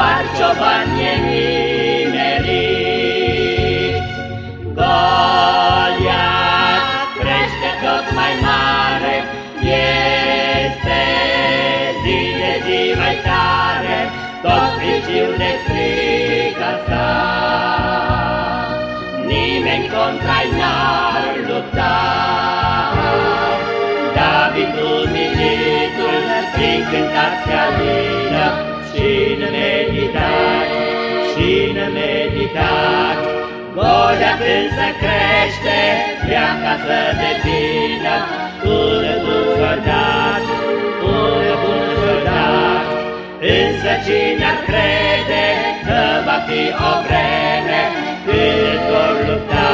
Doar cioban e nimerit, Goliat crește tot mai mare, este zi de zi mai tare, tot friciu de frica sa. Nimeni contra-i n-ar lupta, David umilitul, prin cântat se alină, Și-n meditat, și-n meditat. Goliat însă crește, vrea ca să devină un bun soldat, un bun soldat. Însă cine ar crede că va fi o vreme când s-or lupta,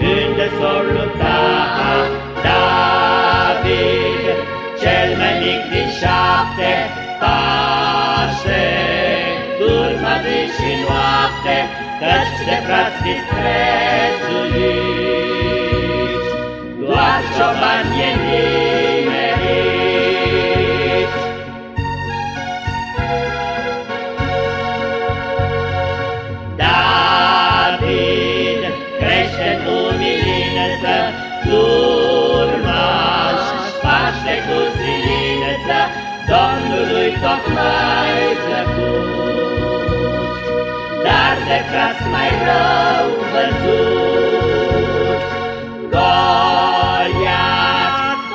când s-or lupta David, cel mai mic din șapte, pașe, turma zi și noapte, căci de frați disprețuiți, doar cioban e nimerit. David crește în umilință, turmaș, paște cu silință, Domnului tot mai plăcut. Dar de frați mai rău văzut, Goliat,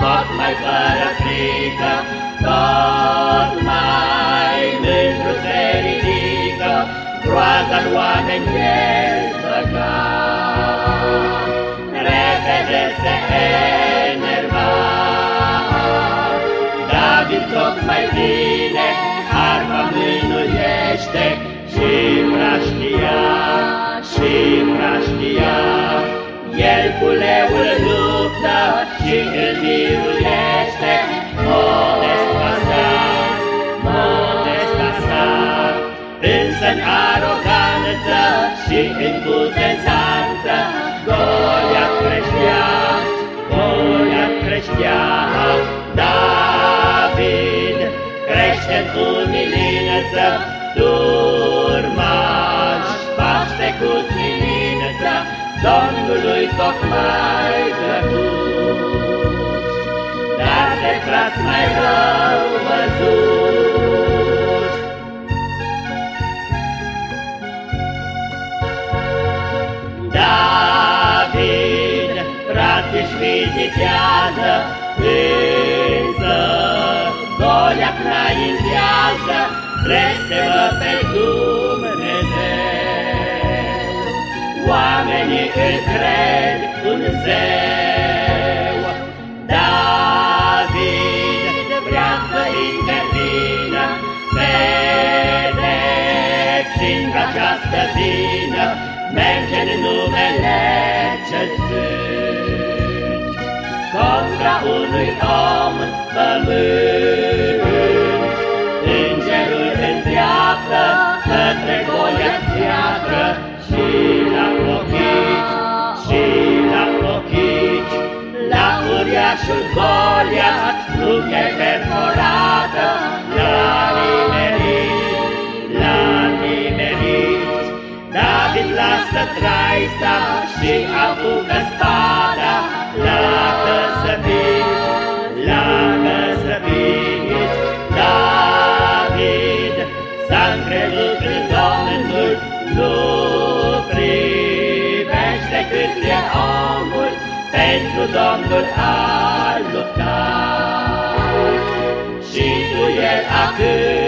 tot mai fără frică, tot mai mândru se ridică, Groaza-n oameni el băga. Repede se enerva, David tot mai bine arma mânuiește și praștia, și praștia. El cu leul luptă și îl biruiește, modesta sa, modesta sa. Însă-n aroganță și în putezanță, Goliat creștea, Goliat creștea, David crește în umilință, turmaș, Domnului tot mai plăcut. Dar de frați mai rău văzut, David, frații își vizitează, însă Goliat înaintează, blestemă pe Dumnezeu. Îl cred un zeu, David vrea să intervină, pedepsind această vină, merge în numele cel sfânt. Contra unui om pământ, uriașul Goliat, nuche perforată, la nimerit, la nimerit. David lasă traista și apucă spada, pentru Domnul a luptat. Și tu el a cânt,